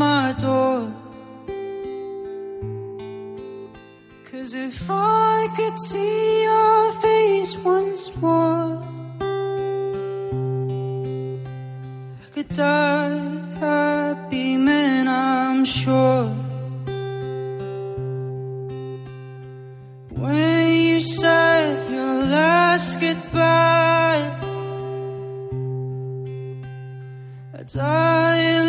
my door. Cause if I could see your face once more, I could die happy, man, I'm sure. When you said your last goodbye, I die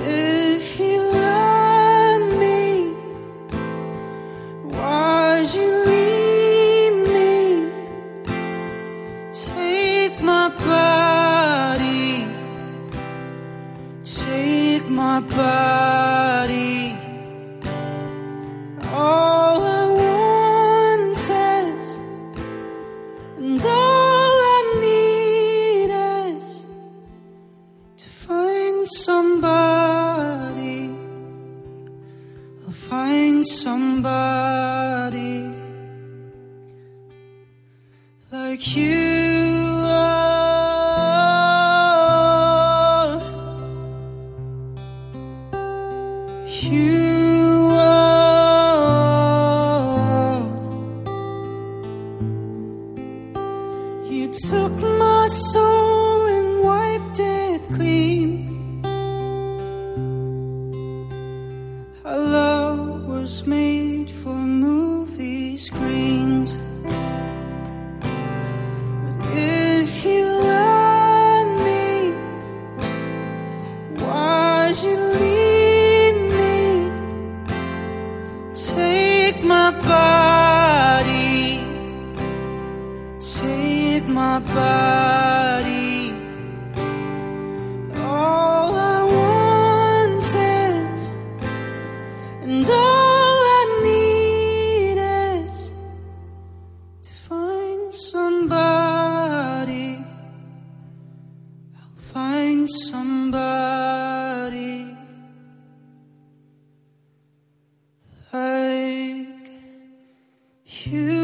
If you love me, why'd you leave me? Take my body, take my body. I'll find somebody like you. You. You took my soul and wiped it clean. My body, take my body. All I want is, and all I need is to find somebody. I'll find somebody you.